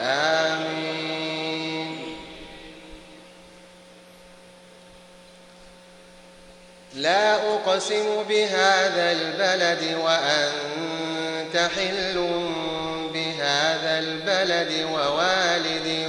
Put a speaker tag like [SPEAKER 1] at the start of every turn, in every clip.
[SPEAKER 1] آمين. لا أقسم بهذا البلد وأنت حل بهذا البلد ووالد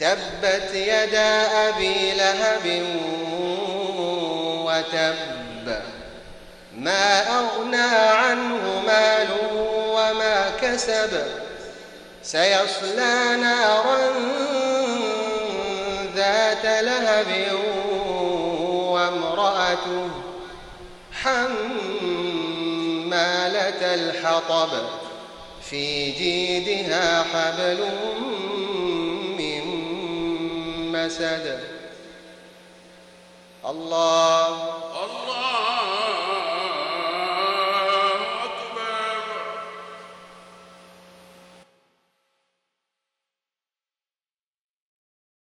[SPEAKER 1] تبت يدا أبي لهب وتب. ما أغنى عنه ماله وما كسب. سيصلى نارا ذات لهب وامرأته حمالة الحطب. في جيدها حبل من مسد الله